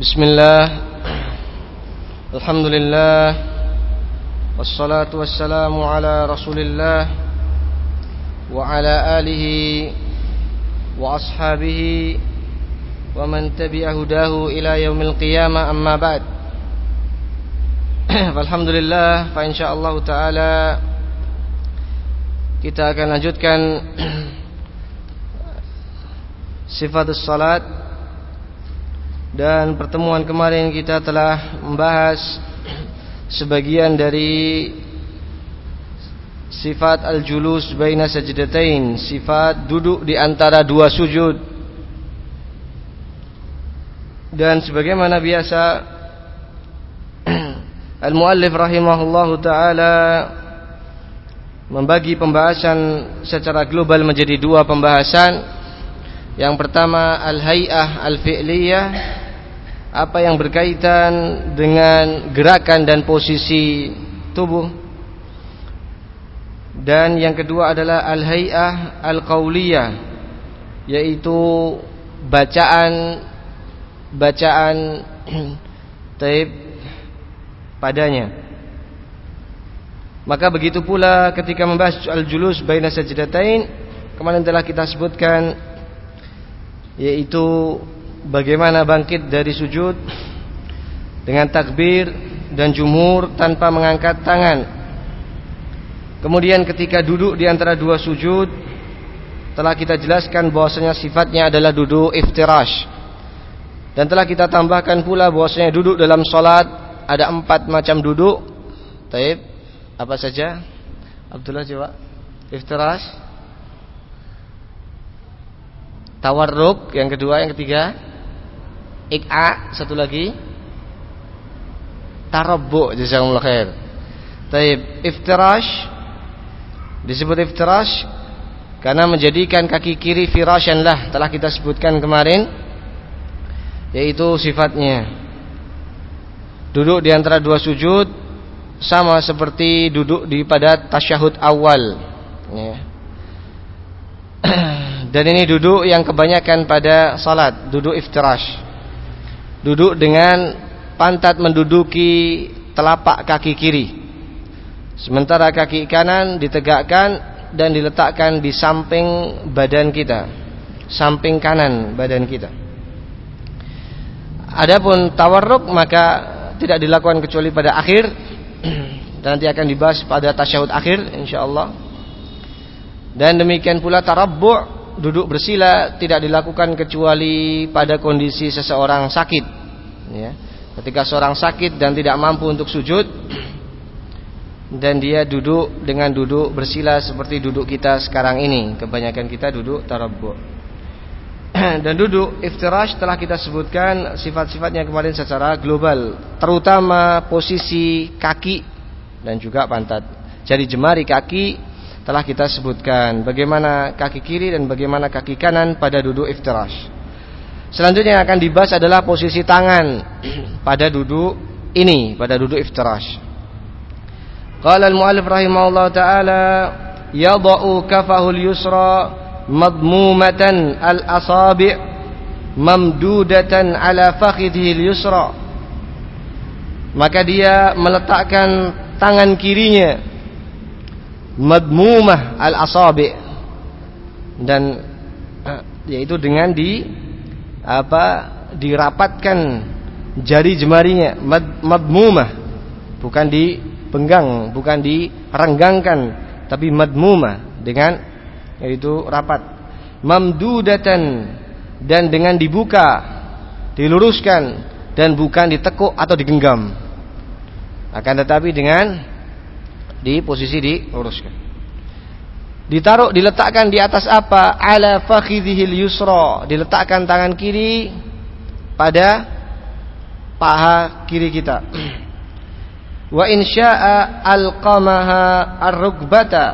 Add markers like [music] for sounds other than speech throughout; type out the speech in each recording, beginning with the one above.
بسم الله. الحمد لله. والصلاة والسلام على رسول الله وعلى آله وأصحابه ومن تبع هداه إلى يوم القيامة. أما بعد. فالحمد لله فإن شاء الله تعالى kita akan lanjutkan [clears throat] sifat dan pertemuan kemarin kita telah membahas sebagian dari sifat al-julus baina sajdatain, sifat duduk di antara dua sujud. Dan sebagaimana biasa [clears throat] al-muallif rahimahullahu taala membagi pembahasan secara global menjadi dua pembahasan. Yang pertama al-hay'ah al-fi'liyah. Apa yang berkaitan dengan gerakan dan posisi tubuh. Dan yang kedua adalah al-hay'ah al-qauliyah yaitu bacaan bacaan [clears throat] taib padanya. Maka begitu pula ketika membahas al-julus baina sajdatain kemarin telah kita sebutkan yaitu bagaimana bangkit dari sujud dengan takbir dan jumur tanpa mengangkat tangan. Kemudian ketika duduk di antara dua sujud telah kita jelaskan bahwasanya sifatnya adalah duduk iftirash. Dan telah kita tambahkan pula bahwasanya duduk dalam salat ada empat macam duduk. Taib, apa saja? Abdullah coba. Iftirash. Tawarruk yang kedua, yang ketiga. Ik'a satu lagi Tarabbu jazakumullah khair. Taib iftirash disebut iftirash karena menjadikan kaki kiri firasyan lah telah kita sebutkan kemarin yaitu sifatnya duduk di antara dua sujud sama seperti duduk di pada tasyahud awal ya. [clears throat] dan ini duduk yang kebanyakan pada salat duduk iftirash. Duduk dengan pantat menduduki telapak kaki kiri. Sementara kaki kanan ditegakkan dan diletakkan di samping badan kita samping kanan badan kita. Adapun tawarruk maka tidak dilakukan kecuali pada akhir. Dan [clears throat] nanti akan dibahas pada tasyahud akhir insyaallah dan demikian pula tarabbu' duduk bersila tidak dilakukan kecuali pada kondisi seseorang sakit. Ya. ketika seorang sakit dan tidak mampu untuk sujud dan dia duduk dengan duduk bersila seperti duduk kita sekarang ini. Kebanyakan kita duduk tarabbu [clears throat] dan duduk iftirash telah kita sebutkan sifat-sifatnya kemarin secara global terutama posisi kaki dan juga pantat. Jadi jemari kaki telah kita sebutkan bagaimana kaki kiri dan bagaimana kaki kanan pada duduk iftirash. Selanjutnya yang akan dibahas adalah posisi tangan [clears throat] pada duduk ini, pada duduk iftirash. Qala al-mu'allif rahimahullah taala yada'u kafahul yusra madmumatan al-asabi' mamdudatan ala fakhidhihi al-yusra. Maka dia meletakkan tangan kirinya madmumah al-asabi dan uh, yaitu dengan di apa dirapatkan jari jemarinya. Mad, madmumah bukan dipenggang bukan direnggangkan tapi madmumah dengan yaitu rapat. Mamdudatan dan dengan dibuka diluruskan dan bukan ditekuk atau digenggam. Akan tetapi dengan di posisi diluruskan. Ditaruh diletakkan di atas apa? Ala fakhidhil yusra. Diletakkan tangan kiri pada paha kiri kita. [clears throat] Wa in syaa'a alqamaha ar-rukbata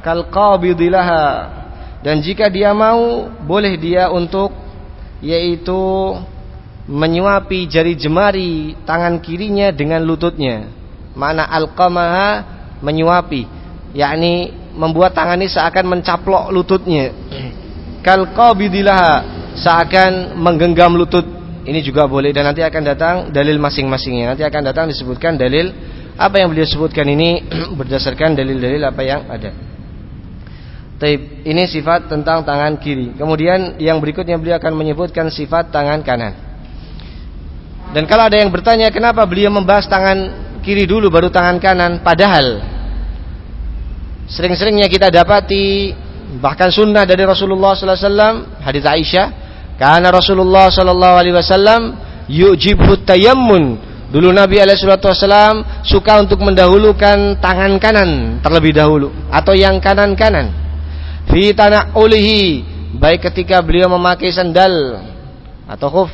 kal qabidilaha. Dan jika dia mau, boleh dia untuk yaitu menyuapi jari jemari tangan kirinya dengan lututnya. Mana alqamaha menyuapi yakni membuat tangan ini seakan mencaplok lututnya kal qabidilah seakan menggenggam lutut ini juga boleh dan nanti akan datang dalil masing-masingnya. Nanti akan datang disebutkan dalil apa yang beliau sebutkan ini [clears throat] berdasarkan dalil-dalil apa yang ada. Taib, ini sifat tentang tangan kiri. Kemudian yang berikutnya beliau akan menyebutkan sifat tangan kanan. Dan kalau ada yang bertanya kenapa beliau membahas tangan kiri dulu baru tangan kanan, padahal sering-seringnya kita dapati bahkan sunnah dari Rasulullah sallallahu alaihi hadis Aisyah, karena Rasulullah sallallahu alaihi wasallam. Dulu Nabi alaihi wasallam suka untuk mendahulukan tangan kanan terlebih dahulu atau yang kanan-kanan fi ulihi baik ketika beliau memakai sandal atau khuf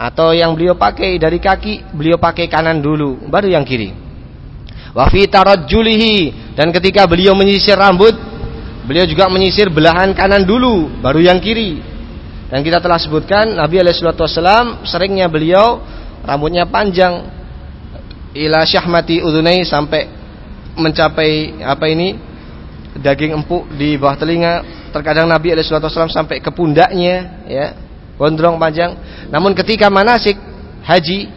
atau yang beliau pakai dari kaki beliau pakai kanan dulu baru yang kiri. Wa fi tarajjulihi. Dan ketika beliau menyisir rambut beliau juga menyisir belahan kanan dulu baru yang kiri. Dan kita telah sebutkan Nabi alaihi wasallam seringnya beliau rambutnya panjang. Ila syahmati udunai sampai mencapai apa ini daging empuk di bawah telinga. Terkadang Nabi SAW sampai ke pundaknya ya gondrong panjang. Namun ketika manasik haji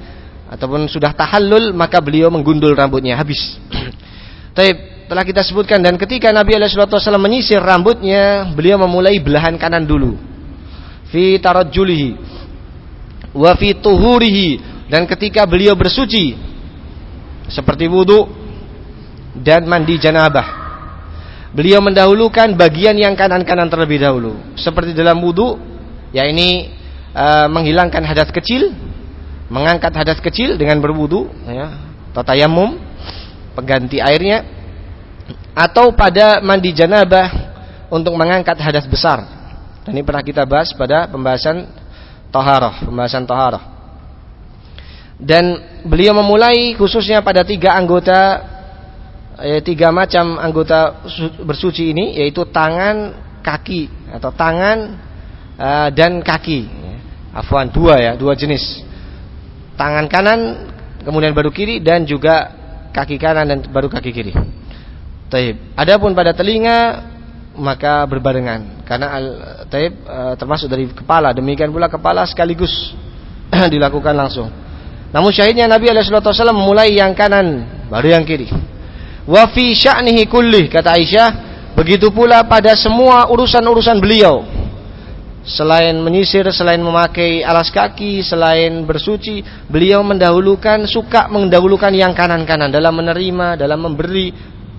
ataupun sudah tahallul maka beliau menggundul rambutnya. Habis. [clears throat] Tapi telah kita sebutkan. Dan ketika Nabi SAW menyisir rambutnya beliau memulai belahan kanan dulu. Fi tarajjulihi wa fi tuhurihi. Dan ketika beliau bersuci seperti wudhu dan mandi janabah beliau mendahulukan bagian yang kanan-kanan terlebih dahulu. Seperti dalam wudhu, ya ini uh, menghilangkan hadas kecil, mengangkat hadas kecil dengan berwudhu, ya, atau pengganti airnya, atau pada mandi janabah untuk mengangkat hadas besar. Dan ini pernah kita bahas pada pembahasan toharoh, pembahasan toharoh. Dan beliau memulai khususnya pada tiga anggota eh, tiga macam anggota bersuci ini yaitu tangan, kaki atau tangan eh, dan kaki. Afwan dua ya, dua jenis. Tangan kanan kemudian baru kiri dan juga kaki kanan dan baru kaki kiri. Taib. Adapun pada telinga maka berbarengan karena al taib eh, termasuk dari kepala demikian pula kepala sekaligus [clears throat] dilakukan langsung. Namun syahidnya Nabi wasallam memulai yang kanan baru yang kiri wa fi sya'nihi kullih kata Aisyah begitu pula pada semua urusan-urusan beliau selain menyisir selain memakai alas kaki selain bersuci beliau mendahulukan suka mendahulukan yang kanan-kanan. Dalam menerima dalam memberi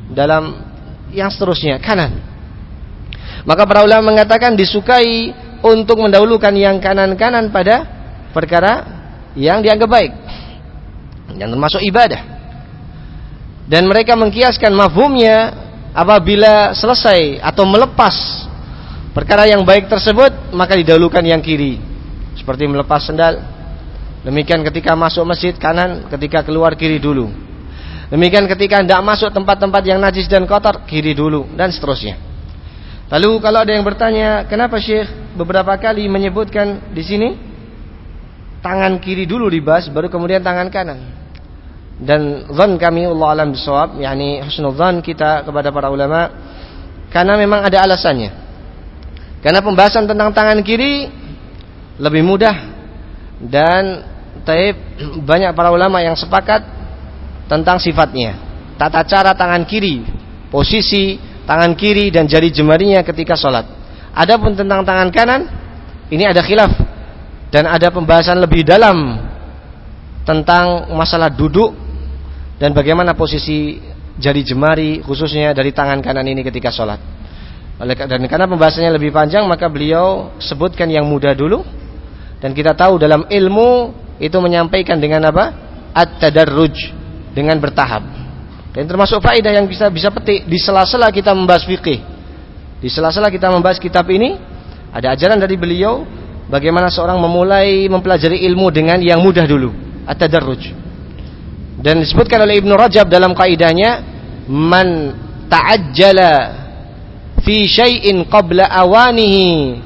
dalam yang seterusnya kanan. Maka para ulama mengatakan disukai untuk mendahulukan yang kanan-kanan pada perkara yang dianggap baik. Yang termasuk ibadah. Dan mereka mengkiaskan mafhumnya apabila selesai atau melepas perkara yang baik tersebut maka didahulukan yang kiri. Seperti melepas sendal. Demikian ketika masuk masjid kanan ketika keluar kiri dulu. Demikian ketika tidak masuk tempat-tempat yang najis dan kotor kiri dulu dan seterusnya. Lalu kalau ada yang bertanya kenapa Syekh? Beberapa kali menyebutkan di sini tangan kiri dulu dibahas baru kemudian tangan kanan. Dan zon kami Allah alam bisawab yakni husnul zon kita kepada para ulama karena memang ada alasannya karena pembahasan tentang tangan kiri lebih mudah dan taib [clears throat] banyak para ulama yang sepakat tentang sifatnya tata cara tangan kiri posisi tangan kiri dan jari jemarinya ketika sholat adapun tentang tangan kanan ini ada khilaf dan ada pembahasan lebih dalam tentang masalah duduk dan bagaimana posisi jari jemari khususnya dari tangan kanan ini ketika sholat. Dan karena pembahasannya lebih panjang maka beliau sebutkan yang mudah dulu dan kita tahu dalam ilmu itu menyampaikan dengan apa? At-tadarruj dengan bertahap. Dan termasuk faedah yang bisa bisa petik di sela-sela kita membahas fikih. Di sela-sela kita membahas kitab ini ada ajaran dari beliau bagaimana seorang memulai mempelajari ilmu dengan yang mudah dulu. At-tadarruj dan disebutkan oleh Ibnu Rajab dalam kaidahnya man ta'ajjala fi syai'in qabla awanihi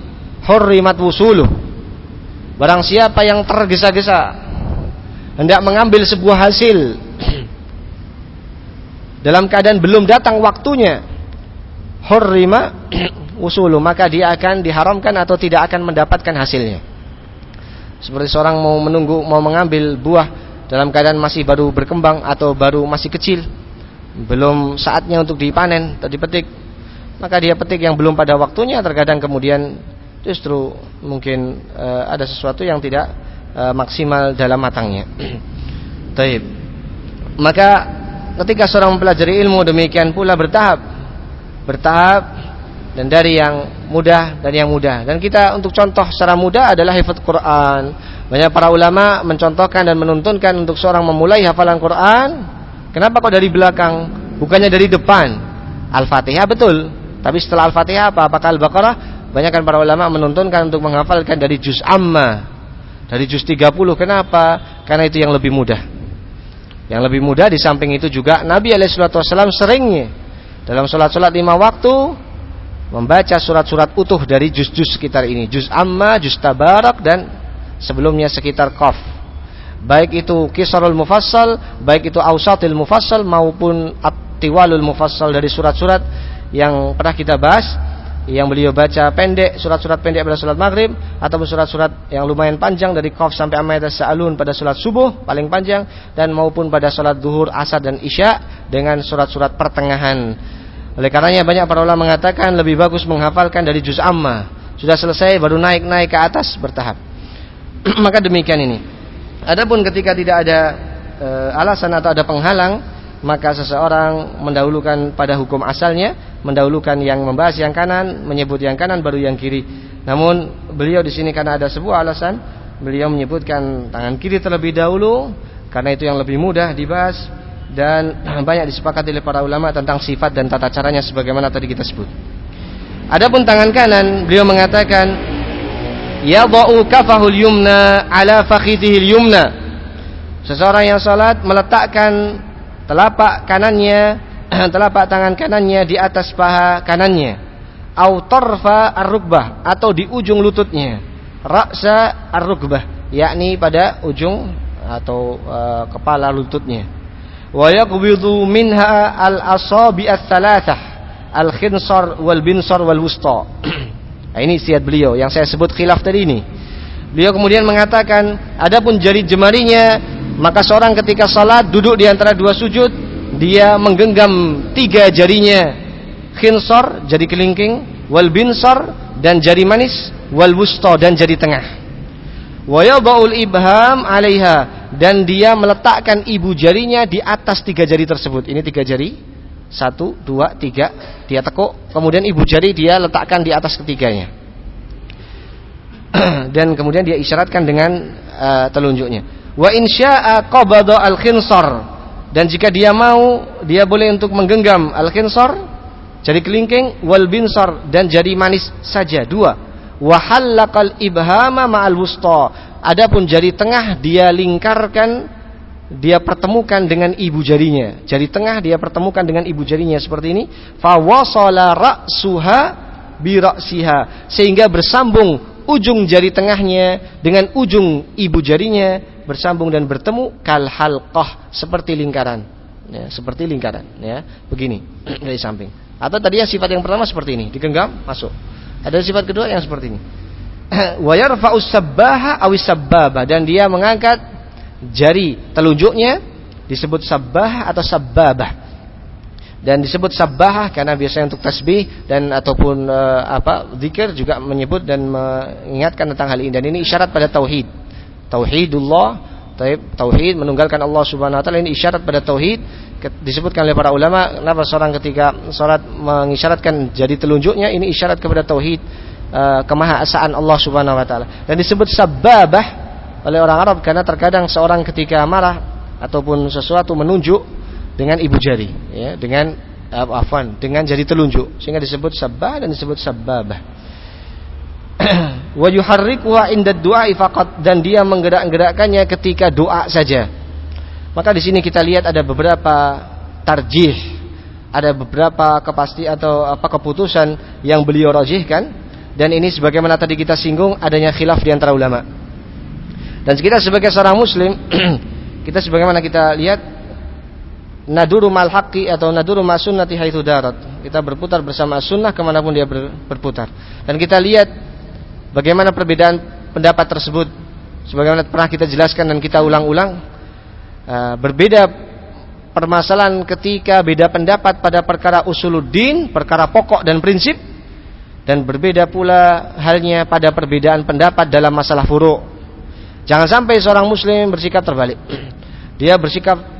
hurrimat wusuluh barang siapa yang tergesa-gesa hendak mengambil sebuah hasil [clears throat] dalam keadaan belum datang waktunya hurrima [clears throat] wusuluh maka dia akan diharamkan atau tidak akan mendapatkan hasilnya. Seperti seorang mau menunggu mau mengambil buah dalam keadaan masih baru berkembang atau baru masih kecil, belum saatnya untuk dipanen atau dipetik, maka dia petik yang belum pada waktunya terkadang kemudian justru mungkin uh, ada sesuatu yang tidak uh, maksimal dalam matangnya. [clears throat] Taib. Maka ketika seorang mempelajari ilmu demikian pula bertahap, bertahap dan dari yang mudah dan yang mudah. Dan kita untuk contoh secara mudah adalah hafaz Quran. Banyak para ulama mencontohkan dan menuntunkan untuk seorang memulai hafalan Quran. Kenapa kok dari belakang? Bukannya dari depan. Al-Fatihah betul. Tapi setelah Al-Fatihah apa? Apakah Al-Baqarah? Banyak kan para ulama menuntunkan untuk menghafalkan dari juz amma. Dari juz 30. Kenapa? Karena itu yang lebih mudah. Yang lebih mudah di samping itu juga Nabi alaihi seringnya dalam sholat-sholat lima waktu membaca surat-surat utuh dari juz-juz sekitar ini, juz amma, juz tabarak dan sebelumnya sekitar qaf. Baik itu kisarul mufassal, baik itu ausatil mufassal maupun at-tiwalul mufassal dari surat-surat yang pernah kita bahas yang beliau baca pendek surat-surat pendek pada surat maghrib ataupun surat-surat yang lumayan panjang dari qaf sampai amma sa'alun pada surat subuh paling panjang dan maupun pada surat duhur asar dan isya dengan surat-surat pertengahan oleh karenanya banyak para ulama mengatakan lebih bagus menghafalkan dari juz amma. Sudah selesai baru naik-naik ke atas bertahap. [clears throat] Maka demikian ini. Adapun ketika tidak ada e, alasan atau ada penghalang, maka seseorang mendahulukan pada hukum asalnya, mendahulukan yang membahas yang kanan, menyebut yang kanan baru yang kiri. Namun beliau di sini karena ada sebuah alasan, beliau menyebutkan tangan kiri terlebih dahulu karena itu yang lebih mudah dibahas dan [clears throat] banyak disepakati oleh para ulama tentang sifat dan tata caranya sebagaimana tadi kita sebut. Adapun tangan kanan, beliau mengatakan yadau kafahul yumna ala fakhidhil yumna. Seseorang yang salat meletakkan telapak kanannya [clears throat] telapak tangan kanannya di atas paha kanannya au tarfa ar-rukbah atau di ujung lututnya ra'sa ar-rukbah yakni pada ujung atau uh, kepala lututnya wa yaqbidu minha al-asabi ats-tsalatsah al-khinsar wal binsar wal wusta. [clears throat] nah, ini siat beliau yang saya sebut khilaf tadi ini. Beliau kemudian mengatakan, adapun jari jemarinya, maka seorang ketika salat duduk di antara dua sujud, dia menggenggam tiga jarinya, khinsar jari kelingking, wal binsar dan jari manis, wal wusta dan jari tengah. Wa ibham 'alaiha dan dia meletakkan ibu jarinya di atas tiga jari tersebut. Ini tiga jari, satu, dua, tiga. Dia tekuk, kemudian ibu jari dia letakkan di atas ketiganya. [clears throat] dan kemudian dia isyaratkan dengan uh, telunjuknya. Wa insya'a qabada al-khinsar. Dan jika dia mau, dia boleh untuk menggenggam al-khinsar, jari kelingking, wal binsar dan jari manis saja dua. Wa halaqal ibhama ma'al wusta Adapun jari tengah dia lingkarkan, dia pertemukan dengan ibu jarinya. Jari tengah dia pertemukan dengan ibu jarinya seperti ini. Fawasala ra'suha bi sehingga bersambung ujung jari tengahnya dengan ujung ibu jarinya bersambung dan bertemu kal halqah seperti lingkaran. Ya, seperti lingkaran ya. Begini [clears throat] dari samping. Atau tadi ya sifat yang pertama seperti ini, digenggam masuk. Ada sifat kedua yang seperti ini. [clears throat] wa yarfa'u sabbaha awis sabbabah dan dia mengangkat jari telunjuknya disebut sabbah atau sabbabah dan disebut sabbah karena biasanya untuk tasbih dan ataupun e, apa zikir juga menyebut dan mengingatkan tentang hal ini. Dan ini isyarat pada tauhid. Tauhidullah tauhid menunggalkan Allah Subhanahu wa taala ini isyarat pada tauhid. Disebutkan oleh para ulama kenapa seorang ketika salat mengisyaratkan jadi telunjuknya ini isyarat kepada tauhid uh, kemahasaan Allah Subhanahu wa taala. Dan disebut sababah oleh orang Arab karena terkadang seorang ketika marah ataupun sesuatu menunjuk dengan ibu jari ya, dengan uh, afwan, dengan jari telunjuk sehingga disebut sabah dan disebut sababah. [clears throat] wa yuharrikuha inda du'a faqat dan dia menggerak-gerakkannya ketika doa saja. Maka di sini kita lihat ada beberapa tarjih, ada beberapa kepasti atau apa keputusan yang beliau rajihkan dan ini sebagaimana tadi kita singgung adanya khilaf di antara ulama. Dan kita sebagai seorang muslim, [clears throat] kita sebagaimana kita lihat naduru mal haqqi atau naduru ma sunnati haitsu darat. Kita berputar bersama sunnah ke mana pun dia berputar. Dan kita lihat bagaimana perbedaan pendapat tersebut sebagaimana pernah kita jelaskan dan kita ulang-ulang uh, berbeda permasalahan ketika beda pendapat pada perkara usuluddin, perkara pokok dan prinsip dan berbeda pula halnya pada perbedaan pendapat dalam masalah furu'. Jangan sampai seorang muslim bersikap terbalik. [clears throat] Dia bersikap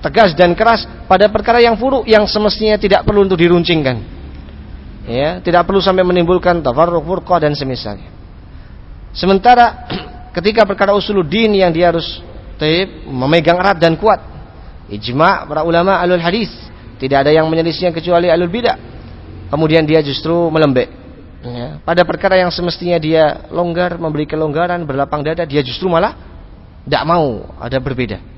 tegas dan keras pada perkara yang furu yang semestinya tidak perlu untuk diruncingkan. Ya tidak perlu sampai menimbulkan tafarruq furqah dan semisalnya. Sementara [clears throat] ketika perkara usuluddin yang dia harus taib, memegang erat dan kuat ijma para ulama alul hadis tidak ada yang menyelisihnya kecuali alul bidah. Kemudian dia justru melembek. Ya. pada perkara yang semestinya dia longgar memberi kelonggaran berlapang dada dia justru malah tidak mau ada berbeda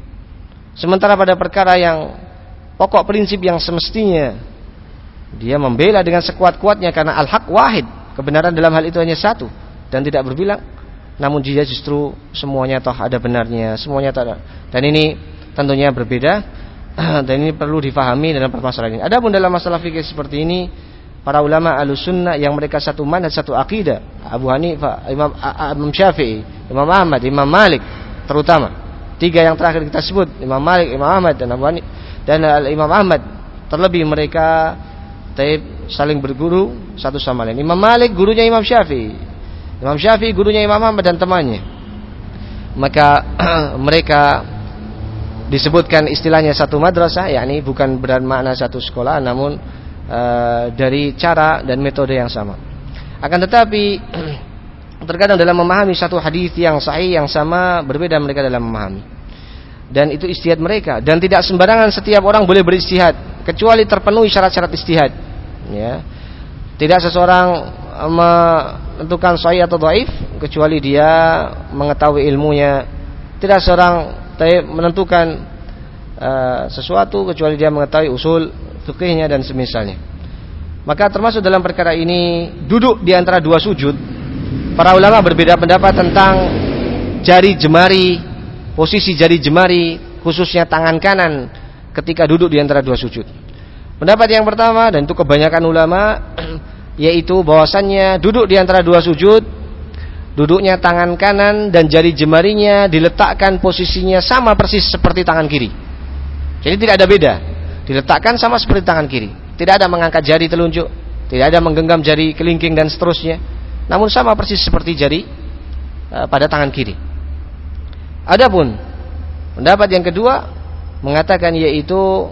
sementara pada perkara yang pokok prinsip yang semestinya dia membela dengan sekuat-kuatnya karena al-haq wahid. Kebenaran dalam hal itu hanya satu dan tidak berbilang. Namun dia justru semuanya toh ada benarnya, semuanya toh ada. Dan ini tentunya berbeda [clears throat] dan ini perlu difahami dalam permasalahan ini. Adapun dalam masalah fikih seperti ini, para ulama sunnah yang mereka satu manhaj satu akidah, Abu Hanifah, Imam Syafi'i, Imam Ahmad, Imam Malik terutama. Tiga yang terakhir kita sebut, Imam Malik, Imam Ahmad dan Abu Hanifah dan Imam Ahmad terlebih mereka Taib saling berguru satu sama lain. Imam Malik gurunya Imam Syafi'i. Imam Syafi'i gurunya Imam Ahmad dan temannya. Maka [clears throat] mereka disebutkan istilahnya satu madrasah, yakni bukan bermakna satu sekolah, namun uh, dari cara dan metode yang sama. Akan tetapi [clears throat] terkadang dalam memahami satu hadis yang sahih yang sama berbeda mereka dalam memahami. Dan itu istihad mereka. Dan tidak sembarangan setiap orang boleh beristihad kecuali terpenuhi syarat-syarat istihad ya. Tidak seseorang eh, menentukan sahih atau dhaif kecuali dia mengetahui ilmunya. Tidak seorang menentukan uh, sesuatu kecuali dia mengetahui usul fikihnya dan semisalnya. Maka termasuk dalam perkara ini duduk di antara dua sujud para ulama berbeda pendapat tentang jari jemari posisi jari jemari khususnya tangan kanan ketika duduk di antara dua sujud. Pendapat yang pertama dan itu kebanyakan ulama [clears throat] yaitu bahwasannya duduk di antara dua sujud duduknya tangan kanan dan jari jemarinya diletakkan posisinya sama persis seperti tangan kiri. Jadi tidak ada beda. Diletakkan sama seperti tangan kiri. Tidak ada mengangkat jari telunjuk, tidak ada menggenggam jari kelingking dan seterusnya. Namun sama persis seperti jari uh, pada tangan kiri. Adapun pendapat yang kedua mengatakan yaitu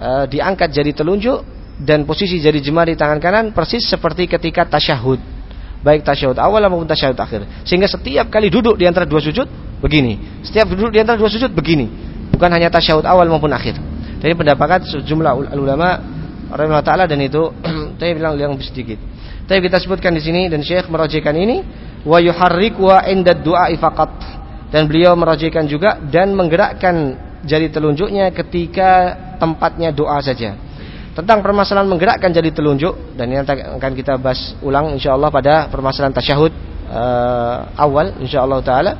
e, diangkat jari telunjuk dan posisi jari jemari tangan kanan persis seperti ketika tasyahud. Baik tasyahud awal maupun tasyahud akhir. Sehingga setiap kali duduk di antara dua sujud begini. Setiap duduk di antara dua sujud begini. Bukan hanya tasyahud awal maupun akhir. Jadi pendapat sejumlah ulama rahimahullah taala dan itu [clears throat] saya bilang yang sedikit. Tapi kita sebutkan di sini dan Syekh merajikan ini wa yuharriku wa inda du'a faqat dan beliau merajikan juga dan menggerakkan jari telunjuknya ketika tempatnya doa saja. Tentang permasalahan menggerakkan jari telunjuk dan ini akan kita bahas ulang insyaallah pada permasalahan tasyahud uh, awal insyaallah taala.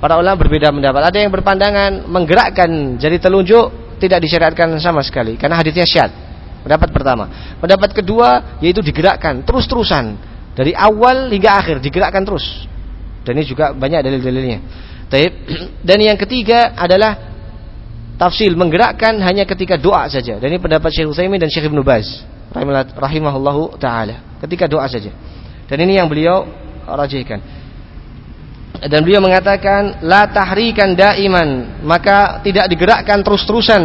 Para ulama berbeda pendapat. Ada yang berpandangan menggerakkan jari telunjuk tidak disyariatkan sama sekali karena hadisnya syad. Pendapat pertama. Pendapat kedua yaitu digerakkan terus-terusan dari awal hingga akhir digerakkan terus. Dan ini juga banyak dalil-dalilnya. Dan yang ketiga adalah tafsil menggerakkan hanya ketika doa saja. Dan ini pendapat Syekh Utsaimin dan Syekh Ibnu Baz rahimahullahu taala. Ketika doa saja. Dan ini yang beliau rajihkan. Dan beliau mengatakan la tahrikan daiman, maka tidak digerakkan terus-terusan.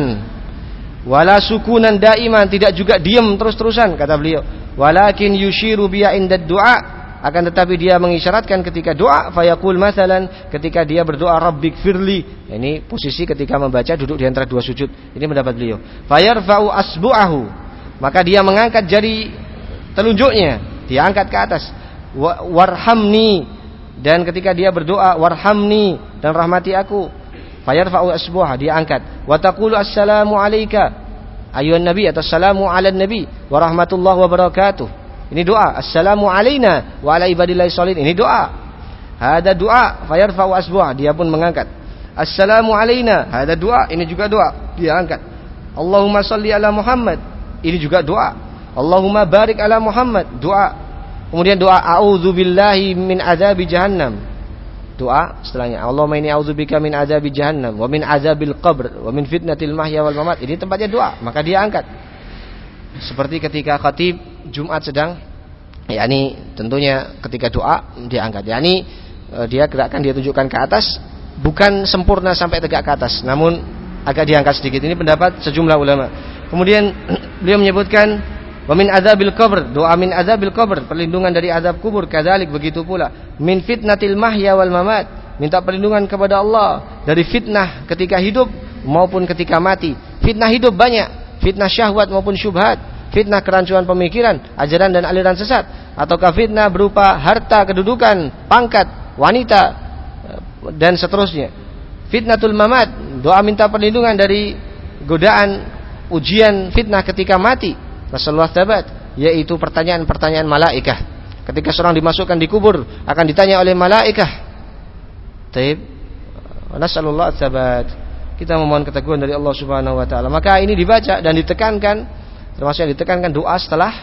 Wala sukunan daiman, tidak juga diam terus-terusan kata beliau. Walakin yushiru biya inda du'a akan tetapi dia mengisyaratkan ketika doa fayaqul masalan ketika dia berdoa rabbik firli. Ini posisi ketika membaca duduk di antara dua sujud. Ini mendapat beliau. Fayarfa'u asbu'ahu. Maka dia mengangkat jari telunjuknya. Dia angkat ke atas. Warhamni. Dan ketika dia berdoa warhamni. Dan rahmati aku. Fayarfa'u asbu'ah. Dia angkat. Wa taqulu assalamu alayka. Ayuhan nabi atau assalamu ala nabi. Wa rahmatullahi wa barakatuh ini doa. Assalamu alaina wa ala ibadillahi sholihin. Ini doa. Ada doa. Fayarfa'u asbu'a. Dia pun mengangkat. Assalamu alaina. Ada doa. Ini juga doa. Dia angkat. Allahumma salli ala Muhammad. Ini juga doa. Allahumma barik ala Muhammad. Doa. Kemudian doa. A'udzu billahi min azabi jahannam. doa setelahnya Allahumma inni a'udzubika min azabi jahannam wa min azabil qabr wa min fitnatil mahya wal mamat ini tempatnya doa maka dia angkat seperti ketika khatib Jumat sedang yakni tentunya ketika doa dia angkat yakni e, dia gerakkan dia tunjukkan ke atas bukan sempurna sampai tegak ke atas namun agak diangkat sedikit ini pendapat sejumlah ulama kemudian [clears throat] beliau menyebutkan Wa min azabil qabr, doa min azabil qabr, perlindungan dari azab kubur, kadzalik begitu pula. Min fitnatil mahya wal mamat, minta perlindungan kepada Allah dari fitnah ketika hidup maupun ketika mati. Fitnah hidup banyak, fitnah syahwat maupun syubhat, fitnah kerancuan pemikiran, ajaran dan aliran sesat, ataukah fitnah berupa harta, kedudukan, pangkat, wanita dan seterusnya. Fitnatul mamat, doa minta perlindungan dari godaan ujian fitnah ketika mati Rasulullah tabat yaitu pertanyaan-pertanyaan malaikah. Ketika seorang dimasukkan di kubur akan ditanya oleh malaikah. Taib. Nasallallahu tabat. Kita memohon keteguhan dari Allah Subhanahu wa taala. Maka ini dibaca dan ditekankan termasuk yang ditekankan doa setelah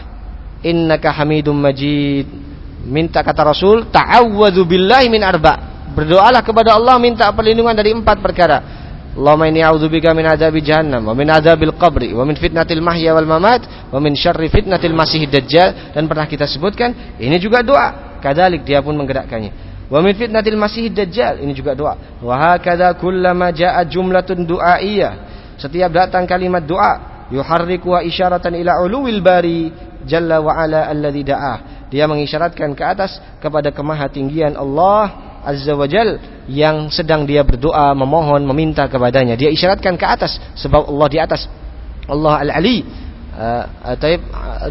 innaka hamidum majid. Minta kata Rasul, ta'awwadzu billahi min arba. Berdoalah kepada Allah minta perlindungan dari empat perkara. Allahumma inni a'udzubika min adzabi jahannam wa min adzabil qabri wa min fitnatil mahya wal mamat wa min syarri fitnatil masihid dajjal dan pernah kita sebutkan ini juga doa kadalik dia pun menggerakkannya wa min fitnatil masihid dajjal ini juga doa wa hakadha kullama jaa jumlatun du'aiyah setiap datang kalimat doa yuharriku wa isyaratan ila uluwil bari jalla wa ala alladhi da'ah dia mengisyaratkan ke atas kepada kemahatinggian Allah Azza wa Jal yang sedang dia berdoa, memohon, meminta kepadanya. Dia isyaratkan ke atas sebab Allah di atas. Allah Al-Ali uh,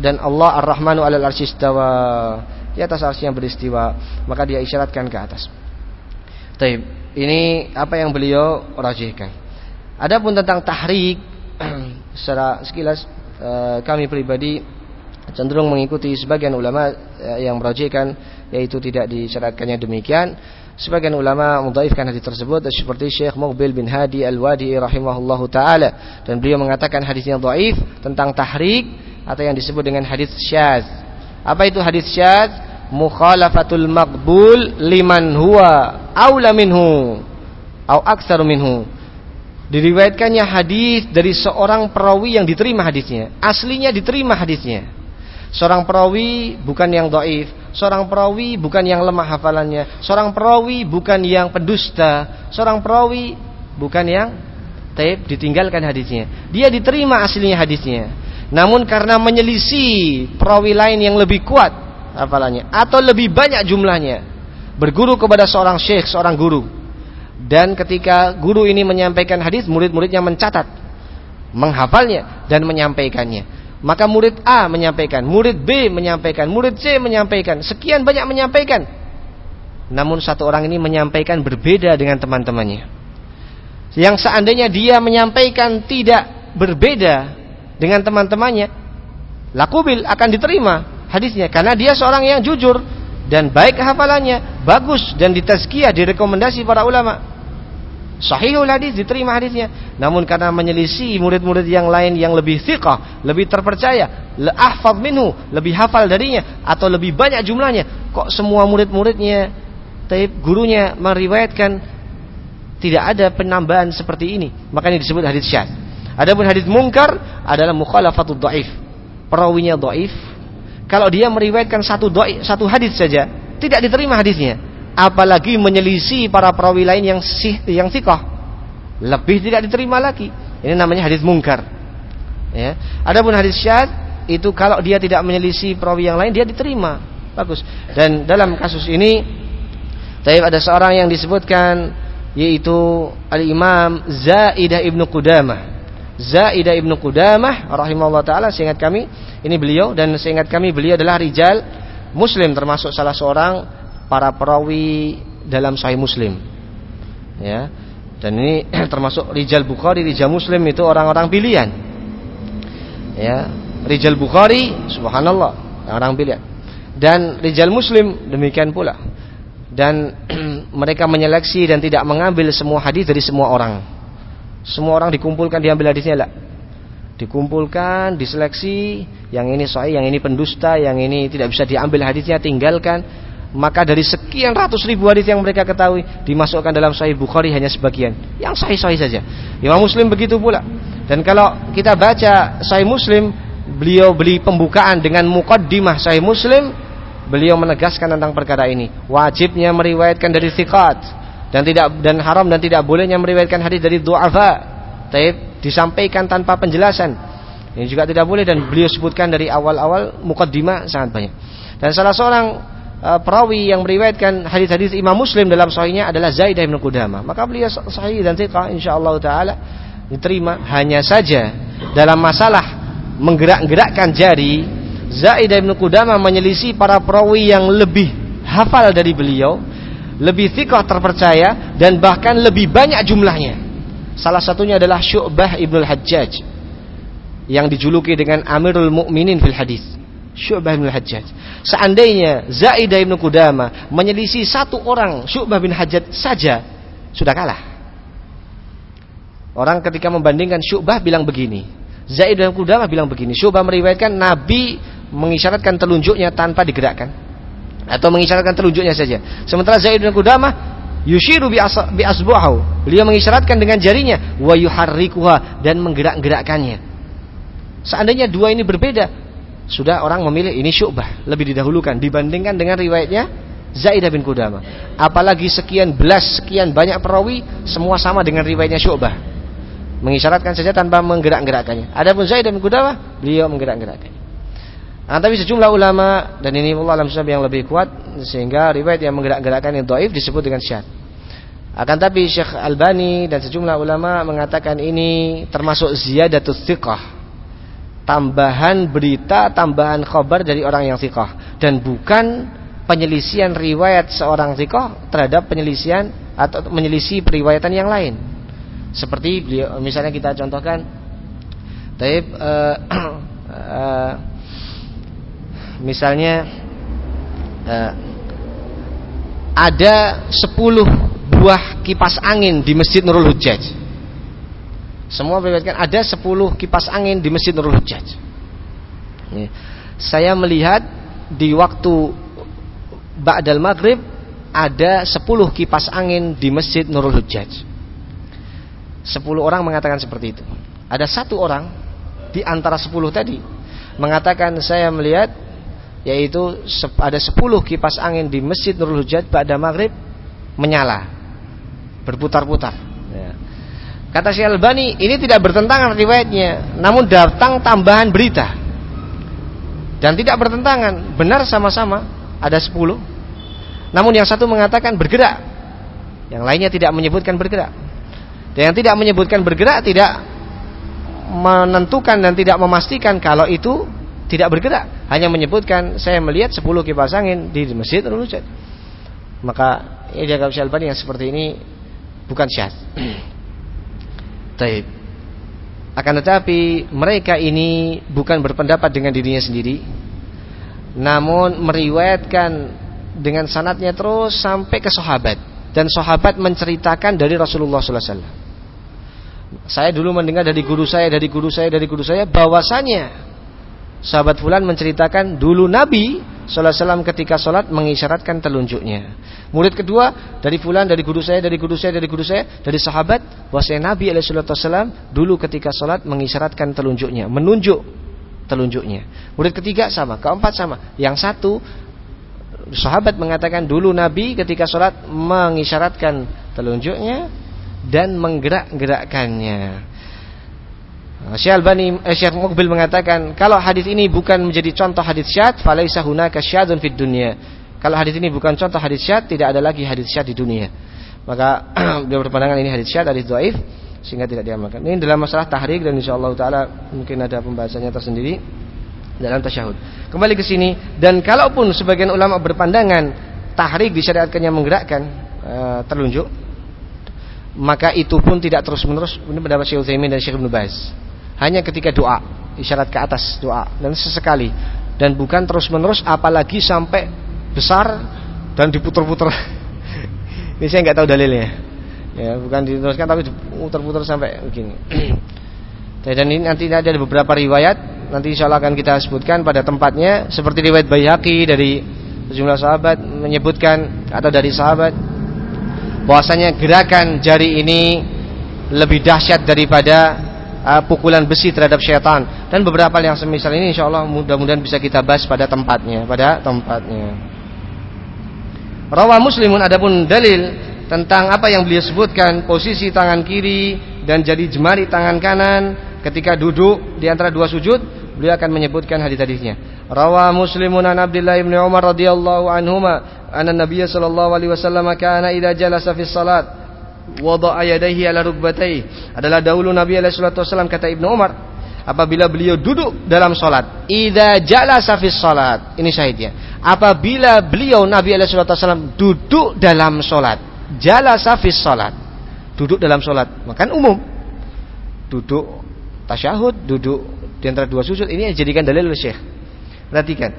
dan Allah Ar-Rahmanu 'alal arsy Di atas arsy yang beristiwa, maka dia isyaratkan ke atas. Taib. Ini apa yang beliau rajihkan. Adapun tentang tahrik [clears throat] secara sekilas uh, kami pribadi cenderung mengikuti sebagian ulama yang merajihkan yaitu tidak disyaratkannya demikian Sebagian ulama mendhaifkan hadis tersebut seperti Syekh Muqbil bin Hadi Al-Wadi rahimahullahu taala dan beliau mengatakan hadisnya dhaif tentang tahrik atau yang disebut dengan hadis syaz. Apa itu hadis syaz? Mukhalafatul maqbul liman huwa aula minhu au aksar minhu. Diriwayatkannya hadis dari seorang perawi yang diterima hadisnya. Aslinya diterima hadisnya. Seorang perawi bukan yang dhaif, Seorang perawi bukan yang lemah hafalannya. Seorang perawi bukan yang pendusta. Seorang perawi bukan yang taib ditinggalkan hadisnya. Dia diterima aslinya hadisnya. Namun karena menyelisih perawi lain yang lebih kuat hafalannya atau lebih banyak jumlahnya, berguru kepada seorang syekh, seorang guru. Dan ketika guru ini menyampaikan hadis, murid-muridnya mencatat, menghafalnya dan menyampaikannya. Maka murid A menyampaikan, murid B menyampaikan, murid C menyampaikan, sekian banyak menyampaikan. Namun satu orang ini menyampaikan berbeda dengan teman-temannya. Yang seandainya dia menyampaikan tidak berbeda dengan teman-temannya, lakubil akan diterima hadisnya karena dia seorang yang jujur dan baik hafalannya, bagus dan ditazkiyah direkomendasi para ulama. Sahihul hadis diterima hadisnya. Namun karena menyelisih murid-murid yang lain yang lebih thiqah, lebih terpercaya, ahfad minhu, lebih hafal darinya atau lebih banyak jumlahnya, kok semua murid-muridnya taib gurunya meriwayatkan tidak ada penambahan seperti ini. Makanya disebut hadis syad. Adapun hadis mungkar adalah mukhalafatul dhaif. Perawinya dhaif. Kalau dia meriwayatkan satu satu hadis saja, tidak diterima hadisnya apalagi menyelisih para perawi lain yang sih yang sikoh lebih tidak diterima lagi. Ini namanya hadis mungkar. Ya. Adapun hadis syad itu kalau dia tidak menyelisih perawi yang lain dia diterima. Bagus. Dan dalam kasus ini tapi ada seorang yang disebutkan yaitu al-Imam Zaidah ibnu Qudamah. Zaidah ibnu Qudamah rahimahullah taala seingat kami ini beliau dan seingat kami beliau adalah rijal muslim termasuk salah seorang para perawi dalam Sahih Muslim. Ya. Dan ini [clears throat] termasuk Rijal Bukhari, Rijal Muslim itu orang-orang pilihan. Ya, Rijal Bukhari subhanallah, orang pilihan. Dan Rijal Muslim demikian pula. Dan [clears throat] mereka menyeleksi dan tidak mengambil semua hadis dari semua orang. Semua orang dikumpulkan diambil hadisnya lah. Dikumpulkan, diseleksi, yang ini sahih, yang ini pendusta, yang ini tidak bisa diambil hadisnya tinggalkan maka dari sekian ratus ribu hadis yang mereka ketahui dimasukkan dalam Sahih Bukhari hanya sebagian, yang sahih-sahih saja. Imam Muslim begitu pula. Dan kalau kita baca Sahih Muslim, beliau beli pembukaan dengan mukaddimah Sahih Muslim, beliau menegaskan tentang perkara ini. Wajibnya meriwayatkan dari thiqat dan tidak dan haram dan tidak bolehnya meriwayatkan hadis dari du'afa. Taib disampaikan tanpa penjelasan. Ini juga tidak boleh dan beliau sebutkan dari awal-awal mukaddimah sangat banyak. Dan salah seorang uh, perawi yang meriwayatkan hadis-hadis Imam Muslim dalam sahihnya adalah Zaidah bin Qudamah. Maka beliau sahih dan thiqah insyaallah taala diterima. Hanya saja dalam masalah menggerak-gerakkan jari Zaidah bin Qudamah menyelisih para perawi yang lebih hafal dari beliau, lebih thiqah terpercaya dan bahkan lebih banyak jumlahnya. Salah satunya adalah Syu'bah Ibnul Hajjaj yang dijuluki dengan Amirul Mukminin fil hadis. Syu'bah bin Hajjaj. Seandainya Zaidah bin Qudama menyelisih satu orang Syu'bah bin Hajjaj saja, sudah kalah. Orang ketika membandingkan Syu'bah bilang begini. Zaidah bin Qudama bilang begini. Syu'bah meriwayatkan Nabi mengisyaratkan telunjuknya tanpa digerakkan. Atau mengisyaratkan telunjuknya saja. Sementara Zaidah bin Qudama yushiru bi, bi asbu'ahu. Beliau mengisyaratkan dengan jarinya wa yuharrikuha dan menggerak-gerakkannya. Seandainya dua ini berbeda, sudah orang memilih ini syubah lebih didahulukan dibandingkan dengan riwayatnya Zaidah bin Kudama. Apalagi sekian belas, sekian banyak perawi semua sama dengan riwayatnya syubah. Mengisyaratkan saja tanpa menggerak-gerakkannya. Adapun Zaidah bin Kudama, beliau menggerak-gerakkannya. Nah, tapi sejumlah ulama dan ini Allah alam yang lebih kuat sehingga riwayat yang menggerak-gerakkan yang dhaif disebut dengan syad. Akan tapi Syekh Albani dan sejumlah ulama mengatakan ini termasuk ziyadatus thiqah tambahan berita, tambahan khabar dari orang yang sikoh dan bukan penyelisian riwayat seorang sikoh terhadap penyelisian atau menyelisih periwayatan yang lain. Seperti beliau misalnya kita contohkan taib uh, uh, [clears throat] misalnya uh, ada 10 buah kipas angin di Masjid Nurul Hujjaj semua meriwayatkan ada 10 kipas angin di Masjid Nurul Hujjaj. Saya melihat di waktu Ba'dal Maghrib ada 10 kipas angin di Masjid Nurul Hujjaj. 10 orang mengatakan seperti itu. Ada satu orang di antara 10 tadi mengatakan saya melihat yaitu ada 10 kipas angin di Masjid Nurul Hujjaj pada maghrib menyala berputar-putar Kata Syekh Albani, ini tidak bertentangan riwayatnya, namun datang tambahan berita. Dan tidak bertentangan, benar sama-sama ada 10. Namun yang satu mengatakan bergerak. Yang lainnya tidak menyebutkan bergerak. Dan yang tidak menyebutkan bergerak tidak menentukan dan tidak memastikan kalau itu tidak bergerak. Hanya menyebutkan saya melihat 10 kipas angin di masjid. Maka ini dia Syekh Albani yang seperti ini bukan syad. Taib. Akan tetapi mereka ini bukan berpendapat dengan dirinya sendiri, namun meriwayatkan dengan sanatnya terus sampai ke sahabat dan sahabat menceritakan dari Rasulullah SAW. Saya dulu mendengar dari guru saya, dari guru saya, dari guru saya bahwasanya sahabat fulan menceritakan dulu Nabi SAW ketika sholat mengisyaratkan telunjuknya. Murid kedua dari fulan, dari guru saya, dari guru saya, dari guru saya, dari sahabat bahwasanya Nabi SAW dulu ketika sholat mengisyaratkan telunjuknya, menunjuk telunjuknya. Murid ketiga sama, keempat sama. Yang satu sahabat mengatakan dulu Nabi ketika sholat mengisyaratkan telunjuknya dan menggerak-gerakkannya. Syekh Albani eh, Syekh Muqbil mengatakan kalau hadis ini bukan menjadi contoh hadis syad falaisa hunaka syadun fid dunya kalau hadis ini bukan contoh hadis syad, tidak ada lagi hadis syad di dunia. Maka [clears throat] dia berpandangan ini hadis syad, hadis dhaif sehingga tidak diamalkan. Ini dalam masalah tahrik dan insyaallah taala mungkin ada pembahasannya tersendiri dalam tasyahud. Kembali ke sini dan kalaupun sebagian ulama berpandangan tahrik disyariatkannya menggerakkan uh, telunjuk maka itu pun tidak terus-menerus ini pendapat Syekh Utsaimin dan Syekh Ibnu Baz. Hanya ketika doa, isyarat ke atas doa dan sesekali dan bukan terus-menerus apalagi sampai besar dan diputar-putar. [laughs] Ini saya nggak tahu dalilnya. Ya, bukan diteruskan tapi diputar-putar sampai begini. [clears throat] Dan ini nanti ada beberapa riwayat nanti insya Allah akan kita sebutkan pada tempatnya seperti riwayat Bayhaqi dari sejumlah sahabat menyebutkan atau dari sahabat bahwasanya gerakan jari ini lebih dahsyat daripada uh, pukulan besi terhadap syaitan. Dan beberapa yang semisal ini insyaallah mudah-mudahan bisa kita bahas pada tempatnya pada tempatnya. Rawa Muslimun adapun dalil tentang apa yang beliau sebutkan posisi tangan kiri dan jari jemari tangan kanan ketika duduk di antara dua sujud beliau akan menyebutkan hadis-hadisnya. Rawa Muslimun an Abdullah bin Umar radhiyallahu anhuma anna Nabiy sallallahu alaihi wasallam kana idza jalasa fi salat wada'a yadayhi ala rukbatayhi adalah dahulu Nabi alaihi salatu wasallam kata Ibnu Umar apabila beliau duduk dalam salat idza jalasa fi salat ini syahidnya apabila beliau Nabi alaihi salatu wasallam duduk dalam salat jalasa fi salat duduk dalam salat makan umum duduk tasyahud duduk di antara dua sujud ini dijadikan dalil oleh Syekh Perhatikan.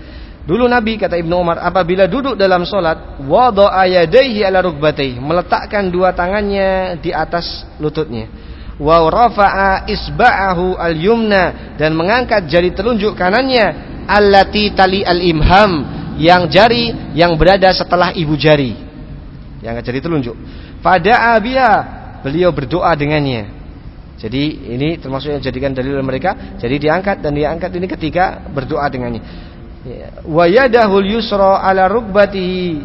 Dulu Nabi kata Ibnu Umar apabila duduk dalam solat wada'a yadayhi ala rukbatayhi meletakkan dua tangannya di atas lututnya wa rafa'a isba'ahu al-yumna dan mengangkat jari telunjuk kanannya allati tali al-imham yang jari yang berada setelah ibu jari yang jari telunjuk pada abia beliau berdoa dengannya jadi ini termasuk yang jadikan dalil mereka. Jadi diangkat dan diangkat ini ketika berdoa dengannya. Wa yadahul yusra ala rukbatihi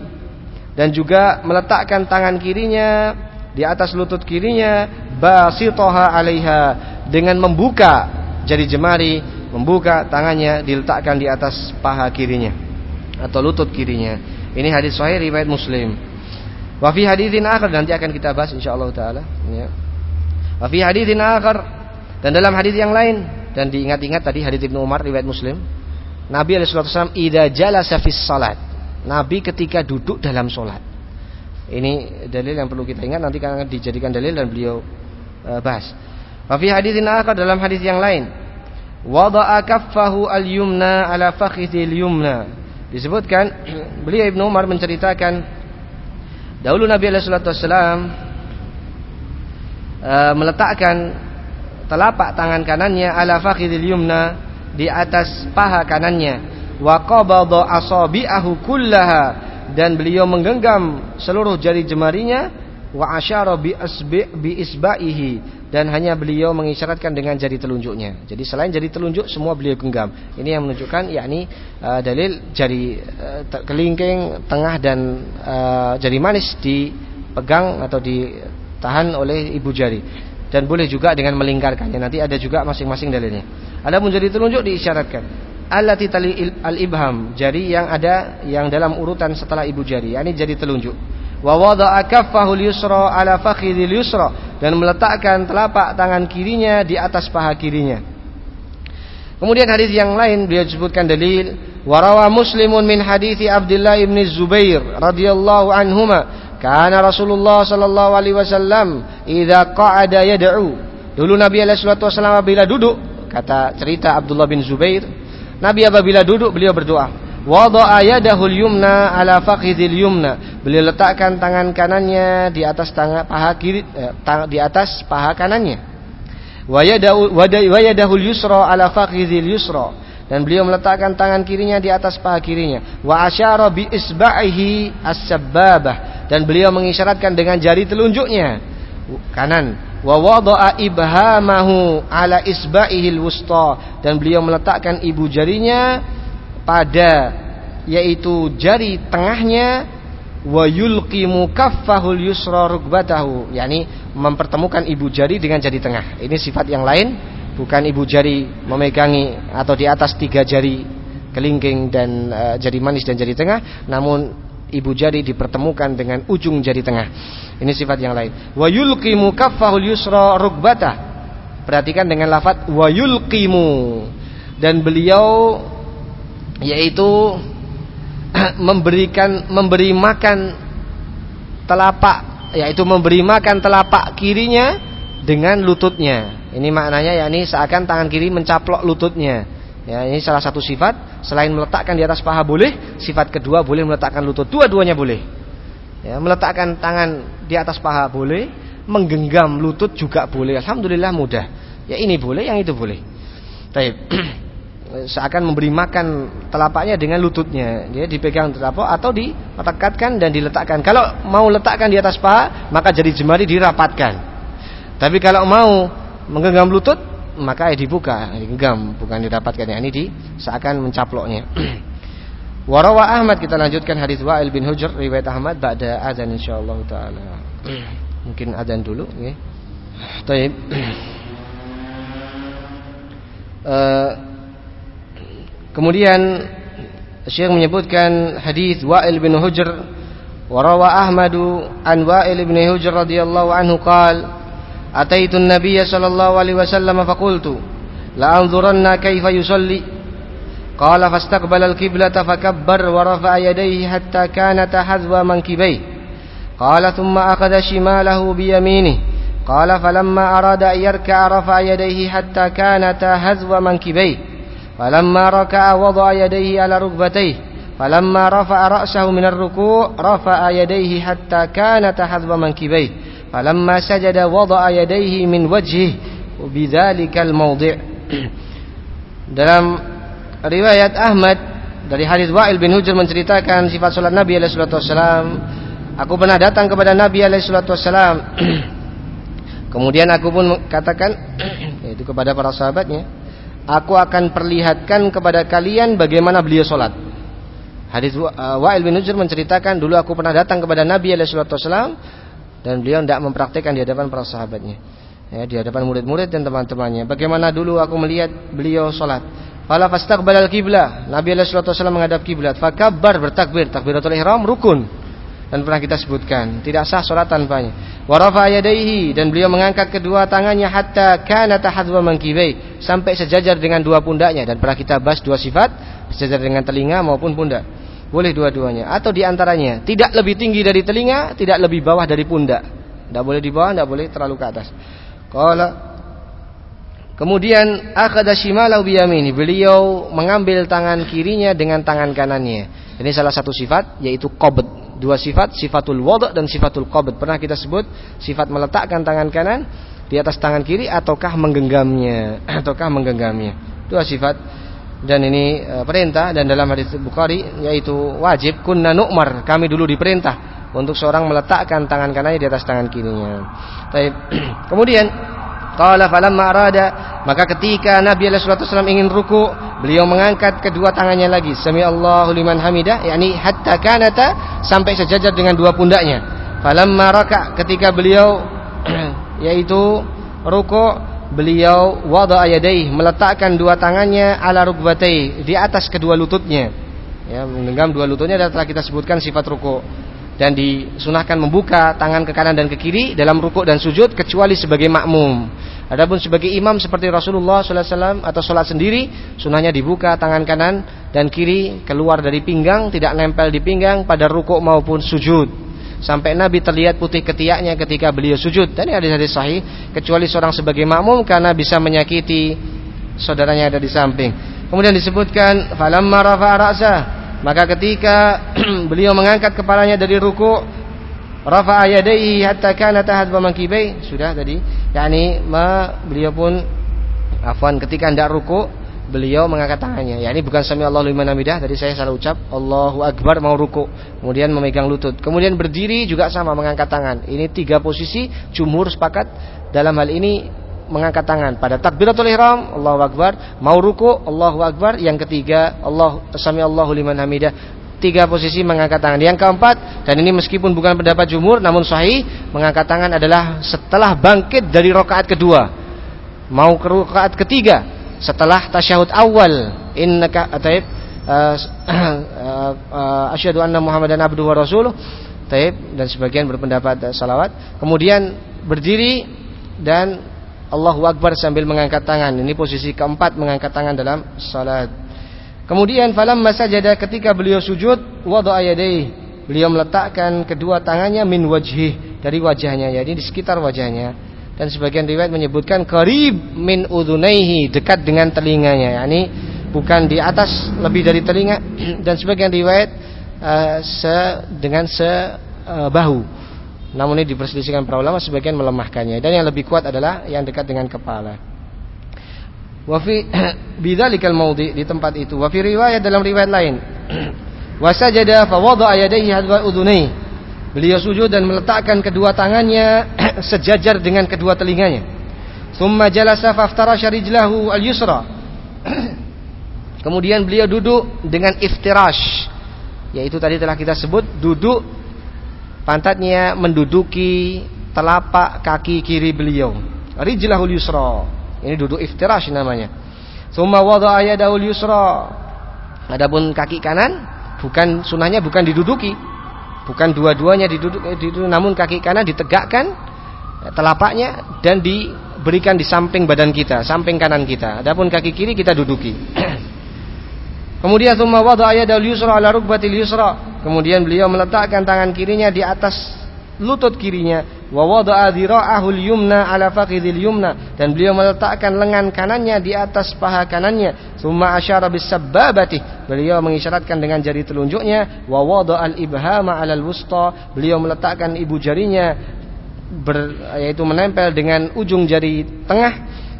dan juga meletakkan tangan kirinya di atas lutut kirinya basitoha alaiha dengan membuka jari jemari, membuka tangannya diletakkan di atas paha kirinya atau lutut kirinya. Ini hadis sahih riwayat Muslim. Wa fi haditsin akhar nanti akan kita bahas insyaallah taala ya. Wa fi haditsin akhar dan dalam hadis yang lain dan diingat-ingat tadi hadis Ibnu Umar riwayat Muslim. Nabi wasallam idza jalasa fis salat. Nabi ketika duduk dalam salat. Ini dalil yang perlu kita ingat nanti akan dijadikan dalil dan beliau uh, bahas. Wa fi haditsin akhar dalam hadis yang lain. Wada'a kaffahu al-yumna ala fakhidil yumna. Disebutkan [clears throat] beliau Ibnu Umar menceritakan dahulu Nabi alaihi wasallam e, meletakkan telapak tangan kanannya ala fakhidil yumna di atas paha kanannya. Wa qabada asabi'ahu kullaha. Dan beliau menggenggam seluruh jari jemarinya. Wa asyara bi asbi bi isba'ihi. Dan hanya beliau mengisyaratkan dengan jari telunjuknya. Jadi selain jari telunjuk semua beliau genggam. Ini yang menunjukkan yakni uh, dalil jari uh, kelingking, tengah dan uh, jari manis dipegang atau di tahan oleh ibu jari dan boleh juga dengan melingkarkannya. Nanti ada juga masing-masing dalilnya. Ada pun jari telunjuk diisyaratkan. Allati tali al-ibham. Jari yang ada yang dalam urutan setelah ibu jari. Yakni jari telunjuk. Wa wada'a kaffahu yusra ala fakhidil yusra. Dan meletakkan telapak tangan kirinya di atas paha kirinya. Kemudian hadis yang lain beliau sebutkan dalil. Warawa muslimun min hadithi Abdullah ibn Zubair radhiyallahu anhuma karena Rasulullah sallallahu alaihi wasallam idza qa'ada yad'u. Dulu Nabi alaihi wasallam apabila duduk, kata cerita Abdullah bin Zubair, Nabi apabila duduk beliau berdoa. Wada'a yadahul yumna ala fakhidil yumna. Beliau letakkan tangan kanannya di atas tangan paha kiri eh, di atas paha kanannya. Wa yadahul yusra ala fakhidil yusra dan beliau meletakkan tangan kirinya di atas paha kirinya wa asyara bi isba'ihi as-sabbabah dan beliau mengisyaratkan dengan jari telunjuknya. Kanan. Wa wada'a ibhamahu ala isba'ihi al-wusta dan beliau meletakkan ibu jarinya pada yaitu jari tengahnya wa yulqimu kaffahul yusra rukbatahu. Yakni mempertemukan ibu jari dengan jari tengah. Ini sifat yang lain bukan ibu jari memegangi atau di atas tiga jari kelingking dan uh, jari manis dan jari tengah. Namun ibu jari dipertemukan dengan ujung jari tengah. Ini sifat yang lain. Wa kaffahul yusra rukbatah. Perhatikan dengan lafaz wa yulqimu. Dan beliau yaitu [clears throat] memberikan memberi makan telapak yaitu memberi makan telapak kirinya dengan lututnya. Ini maknanya yakni seakan tangan kiri mencaplok lututnya. Ya, ini salah satu sifat. Selain meletakkan di atas paha boleh, sifat kedua boleh meletakkan lutut. Dua-duanya boleh. Ya, meletakkan tangan di atas paha boleh, menggenggam lutut juga boleh. Alhamdulillah mudah. Ya ini boleh, yang itu boleh. Baik. [clears throat] seakan memberi makan telapaknya dengan lututnya. Dia dipegang telapak atau diletakkan dan diletakkan. Kalau mau letakkan di atas paha, maka jadi jemari dirapatkan. Tapi kalau mau menggenggam lutut, maka dibuka, digenggam, bukan dirapatkan. Ya, ini di seakan mencaploknya. [clears throat] Warawa Ahmad kita lanjutkan hadis Wa'il bin Hujr riwayat Ahmad ba'da azan insyaallah taala. [clears throat] Mungkin azan dulu nggih. Baik. Uh, kemudian Syekh menyebutkan hadis Wa'il bin Hujr warawa Ahmadu an Wa'il bin Hujr radhiyallahu anhu qala Ataitu an-nabiy sallallahu alaihi wasallam faqultu la anzuranna kaifa yusalli قال فاستقبل القبلة فكبر ورفع يديه حتى كانت حذو منكبيه. قال ثم أخذ شماله بيمينه. قال فلما أراد أن يركع رفع يديه حتى كانتا هزو منكبيه. فلما ركع وضع يديه على ركبتيه. فلما رفع رأسه من الركوع رفع يديه حتى كانت حذو منكبيه. falamma sajada wada'a yadayhi min wajhihi bidzalikal mawdi' dalam riwayat Ahmad dari hadis Wa'il bin Hujr menceritakan sifat salat Nabi alaihi salatu wasalam aku pernah datang kepada Nabi alaihi salatu wasalam [clears throat] kemudian aku pun katakan [clears throat] yaitu kepada para sahabatnya aku akan perlihatkan kepada kalian bagaimana beliau salat. Hadis eh, Wa'il bin Hujr menceritakan dulu aku pernah datang kepada Nabi alaihi salatu wasalam dan beliau tidak mempraktikkan di hadapan para sahabatnya. Ya, di hadapan murid-murid dan teman-temannya. Bagaimana dulu aku melihat beliau salat. Fala fastaqbalal kiblah. Nabi alaihi wasallam menghadap kiblat. Fakabbar bertakbir, takbiratul ihram rukun. Dan pernah kita sebutkan, tidak sah salat tanpanya. Wa rafa yadayhi dan beliau mengangkat kedua tangannya hatta kana tahadwa mankibai sampai sejajar dengan dua pundaknya dan pernah kita bahas dua sifat, sejajar dengan telinga maupun pundak. Boleh dua-duanya atau di antaranya tidak lebih tinggi dari telinga, tidak lebih bawah dari pundak. Tidak boleh di bawah, tidak boleh terlalu ke atas. Qala Kemudian akhadha biyamini. Beliau mengambil tangan kirinya dengan tangan kanannya. Ini salah satu sifat yaitu qabd. Dua sifat, sifatul wad' dan sifatul qabd. Pernah kita sebut sifat meletakkan tangan kanan di atas tangan kiri ataukah menggenggamnya [clears throat] ataukah menggenggamnya. Dua sifat dan ini e, perintah dan dalam hadis Bukhari yaitu wajib kunna nu'mar kami dulu diperintah untuk seorang meletakkan tangan kanannya di atas tangan kirinya. [clears throat] Kemudian Qala falamma arada maka ketika Nabi alaihi wasallam ingin ruku, beliau mengangkat kedua tangannya lagi. Sami Allahu liman hamidah, yakni hatta kanata sampai sejajar dengan dua pundaknya. Falamma raka ketika beliau [clears throat] yaitu ruku, beliau wada yadayhi meletakkan dua tangannya ala rukbatai di atas kedua lututnya. Ya, menggenggam dua lututnya dan telah kita sebutkan sifat ruku dan disunahkan membuka tangan ke kanan dan ke kiri dalam rukuk dan sujud kecuali sebagai makmum. Adapun sebagai imam seperti Rasulullah SAW atau sholat sendiri, sunahnya dibuka tangan kanan dan kiri keluar dari pinggang, tidak nempel di pinggang pada rukuk maupun sujud. Sampai Nabi terlihat putih ketiaknya ketika beliau sujud. Dan ini hadis-hadis sahih, kecuali seorang sebagai makmum karena bisa menyakiti saudaranya ada di samping. Kemudian disebutkan falamma rafa'a ra'sah maka ketika [clears throat] beliau mengangkat kepalanya dari ruku, rafa'a yadayhi hatta kana tahad mankibai, sudah tadi. yakni beliau pun afwan ketika hendak ruku, beliau mengangkat tangannya. Ya ini bukan sami Allahu liman hamidah, tadi saya salah ucap. Allahu akbar mau ruku, kemudian memegang lutut. Kemudian berdiri juga sama mengangkat tangan. Ini tiga posisi jumhur sepakat dalam hal ini mengangkat tangan pada takbiratul ihram Allahu akbar mau ruku Allahu akbar yang ketiga Allah sami Allahu liman hamidah tiga posisi mengangkat tangan yang keempat dan ini meskipun bukan pendapat jumhur namun sahih mengangkat tangan adalah setelah bangkit dari rakaat kedua mau ke rakaat ketiga setelah tasyahud awal innaka ataib uh, uh, uh, asyhadu anna muhammadan abduhu wa rasuluh taib dan sebagian berpendapat salawat kemudian berdiri dan Allahu Akbar sambil mengangkat tangan. Ini posisi keempat mengangkat tangan dalam salat. Kemudian falam masajada ketika beliau sujud wada'a yadayhi. Beliau meletakkan kedua tangannya min wajhi dari wajahnya, jadi di sekitar wajahnya. Dan sebagian riwayat menyebutkan qarib min udhunaihi, dekat dengan telinganya, yakni bukan di atas lebih dari telinga [clears throat] dan sebagian riwayat uh, se dengan sebahu. Uh, namun ini diperselisihkan para ulama sebagian melemahkannya dan yang lebih kuat adalah yang dekat dengan kepala. Wa fi [clears throat] bidzalikal maudhi di tempat itu. Wa fi riwayat dalam riwayat lain. [clears throat] Wa sajada fa wada'a yadayhi hadwa udhunai. Beliau sujud dan meletakkan kedua tangannya sejajar dengan kedua telinganya. Thumma jalasa faftarasha rijlahu al-yusra. [clears throat] Kemudian beliau duduk dengan iftirash yaitu tadi telah kita sebut duduk pantatnya menduduki telapak kaki kiri beliau. Rijlahul yusra. Ini duduk iftirash namanya. Summa wada'a yadahul yusra. Adapun kaki kanan bukan sunahnya bukan diduduki. Bukan dua-duanya diduduk, diduduk namun kaki kanan ditegakkan telapaknya dan diberikan di samping badan kita, samping kanan kita. Adapun kaki kiri kita duduki. [clears throat] Kemudian thumma wada'a yadal yusra ala rukbatil yusra. Kemudian beliau meletakkan tangan kirinya di atas lutut kirinya wa wada'a dhira'ahu yumna ala faqidil yumna dan beliau meletakkan lengan kanannya di atas paha kanannya thumma asyara bis beliau mengisyaratkan dengan jari telunjuknya wa al ibhama ala al wusta beliau meletakkan ibu jarinya ber, yaitu menempel dengan ujung jari tengah.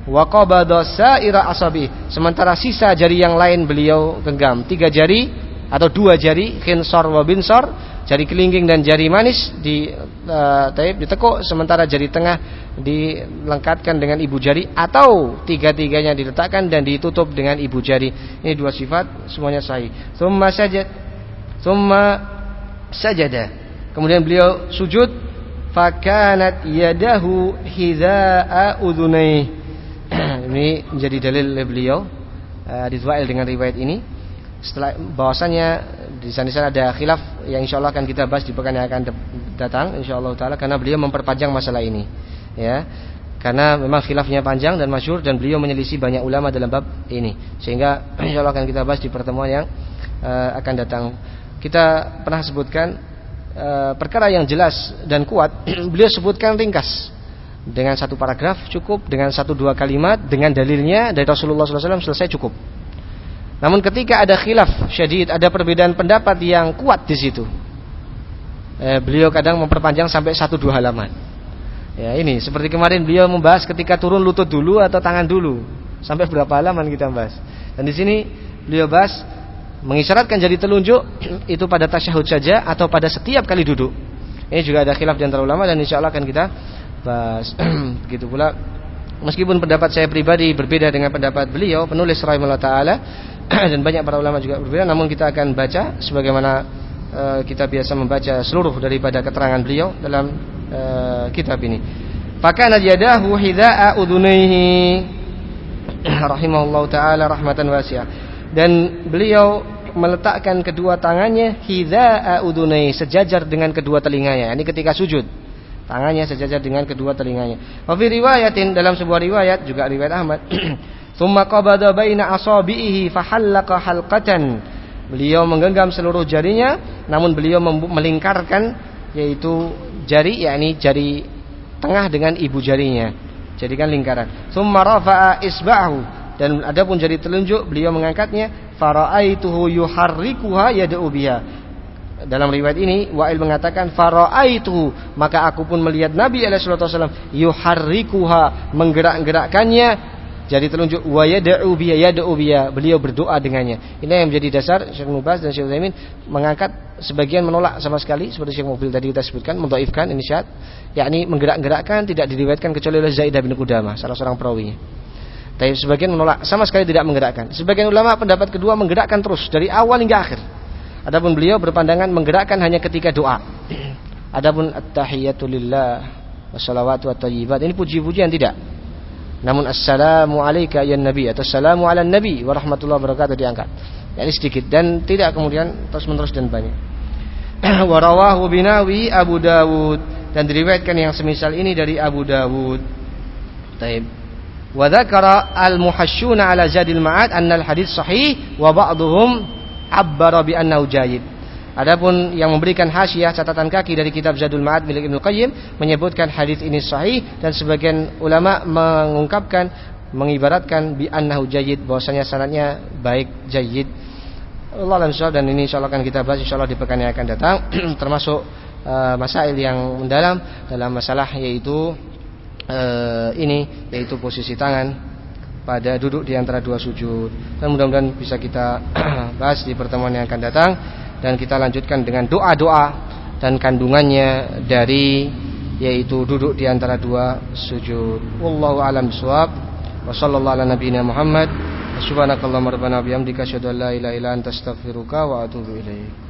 Wa qabada sa'ira asabi. Sementara sisa jari yang lain beliau genggam. Tiga jari atau dua jari khinsar wa binsar. Jari kelingking dan jari manis di uh, ditekuk. Sementara jari tengah dilengkapkan dengan ibu jari atau tiga-tiganya diletakkan dan ditutup dengan ibu jari. Ini dua sifat semuanya sahih. Summa sajad summa sajada. Kemudian beliau sujud fakanat yadahu hidza'a udhunai [clears throat] ini menjadi dalil beliau uh, dengan riwayat ini. Setelah bahwasannya di sana sana ada khilaf yang insya Allah akan kita bahas di pekan yang akan datang insya Allah taala karena beliau memperpanjang masalah ini ya. Karena memang khilafnya panjang dan masyur dan beliau menyelisih banyak ulama dalam bab ini. Sehingga [clears throat] insya Allah akan kita bahas di pertemuan yang uh, akan datang. Kita pernah sebutkan perkara yang jelas dan kuat [clears throat] beliau sebutkan ringkas dengan satu paragraf cukup dengan satu dua kalimat dengan dalilnya dari Rasulullah SAW selesai cukup. Namun ketika ada khilaf syadid, ada perbedaan pendapat yang kuat di situ, eh, beliau kadang memperpanjang sampai satu dua halaman. Ya ini seperti kemarin beliau membahas ketika turun lutut dulu atau tangan dulu, sampai berapa halaman kita bahas. Dan di sini beliau bahas mengisyaratkan jadi telunjuk [clears throat] itu pada tasyahud saja atau pada setiap kali duduk. Ini juga ada khilaf di antara ulama dan insya Allah akan kita bahas. [clears throat] Begitu pula meskipun pendapat saya pribadi berbeda dengan pendapat beliau penulis rahimahullah taala [clears throat] dan banyak para ulama juga berbeda namun kita akan baca sebagaimana uh, kita biasa membaca seluruh daripada keterangan beliau dalam uh, kitab ini. Fakana yadahu hidha'a udhunaihi rahimahullah taala rahmatan wasi'ah. Dan beliau meletakkan kedua tangannya hidha'a udhunaihi sejajar dengan kedua telinganya. Ini ketika sujud tangannya sejajar dengan kedua telinganya. Wa fi riwayatin dalam sebuah riwayat juga riwayat Ahmad, [clears throat] "Tsumma qabada baina asabihi fahallaqa halqatan." Beliau menggenggam seluruh jarinya, namun beliau melingkarkan yaitu jari yakni jari tengah dengan ibu jarinya. Jadikan lingkaran. Tsumma rafa'a isba'ahu dan adapun jari telunjuk beliau mengangkatnya faraaituhu yuharrikuha yad'u biha dalam riwayat ini Wa'il mengatakan itu maka aku pun melihat Nabi alaihi wasallam yuharrikuha menggerak-gerakkannya jadi telunjuk wa yad'u biya yad'u biya beliau berdoa dengannya. Ini yang menjadi dasar Syekh Mubaz dan Syekh Utsaimin mengangkat sebagian menolak sama sekali seperti Syekh Mobil tadi kita sebutkan mendhaifkan ini syad yakni menggerak-gerakkan tidak diriwayatkan kecuali oleh Zaidah bin Qudamah salah seorang perawinya. Tapi sebagian menolak sama sekali tidak menggerakkan. Sebagian ulama pendapat kedua menggerakkan terus dari awal hingga akhir. Adapun beliau berpandangan menggerakkan hanya ketika doa. Adapun at-tahiyatu lillah wassalawatu wat-thayyibat ini puji-pujian tidak. Namun assalamu alayka ya nabi atau assalamu ala nabi wa rahmatullahi wabarakatuh diangkat. Yani sedikit dan tidak kemudian terus-menerus dan banyak. [clears throat] Warawahu binawi Abu Dawud dan diriwayatkan yang semisal ini dari Abu Dawud. Taib. Wa al-muhasyuna ala Zadil Ma'ad anna al-hadits sahih wa ba'dhum abbara bi annahu jayid. Adapun yang memberikan hasyiah catatan kaki dari kitab Zadul Ma'ad milik Ibnu Qayyim menyebutkan hadis ini sahih dan sebagian ulama mengungkapkan mengibaratkan bi annahu jayyid bahwasanya sanadnya baik jayyid. Allah alam dan ini insyaallah akan kita bahas insyaallah di pekan yang akan datang [clears throat] termasuk uh, masail yang mendalam dalam masalah yaitu uh, ini yaitu posisi tangan pada duduk di antara dua sujud. Dan mudah-mudahan bisa kita [clears throat] bahas di pertemuan yang akan datang dan kita lanjutkan dengan doa-doa dan kandungannya dari yaitu duduk di antara dua sujud. Wallahu alam bisawab. Wa sallallahu ala nabiyyina Muhammad. Subhanakallahumma rabbana bihamdika asyhadu an la ilaha illa anta astaghfiruka wa atubu ilaik.